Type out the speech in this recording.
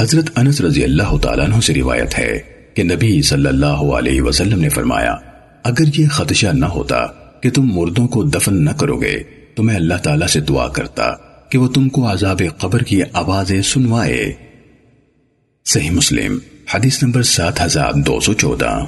حضرت انس رضی اللہ تعالیٰ عنہ سے روایت ہے کہ نبی صلی اللہ علیہ وسلم نے فرمایا، اگر یہ خدشہ نہ ہوتا کہ تم مردوں کو دفن نہ کرو گے، تو میں اللہ تعالیٰ سے دعا کرتا کہ وہ تم کو عذاب قبر کی آوازیں سنوائے۔ صحیح مسلم، حدیث نمبر سات ہزار دو سو چودہ۔